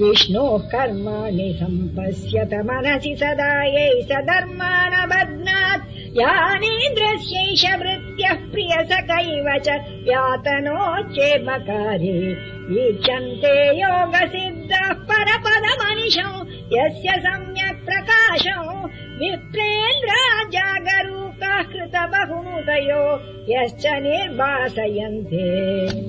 विष्णोः कर्माणि सम्पश्यत मनसि सदा यै स धर्मानबध्नात् यानेन्द्रस्यैष वृत्त्यः प्रियसकैव च यातनोच्चेमकारे ईक्षन्ते योगसिद्धः परपदमनिशौ यस्य सम्यक् प्रकाशौ। विप्रेन्द्रा जागरूकाः कृत बहुमुदयो यश्च निर्वासयन्ते।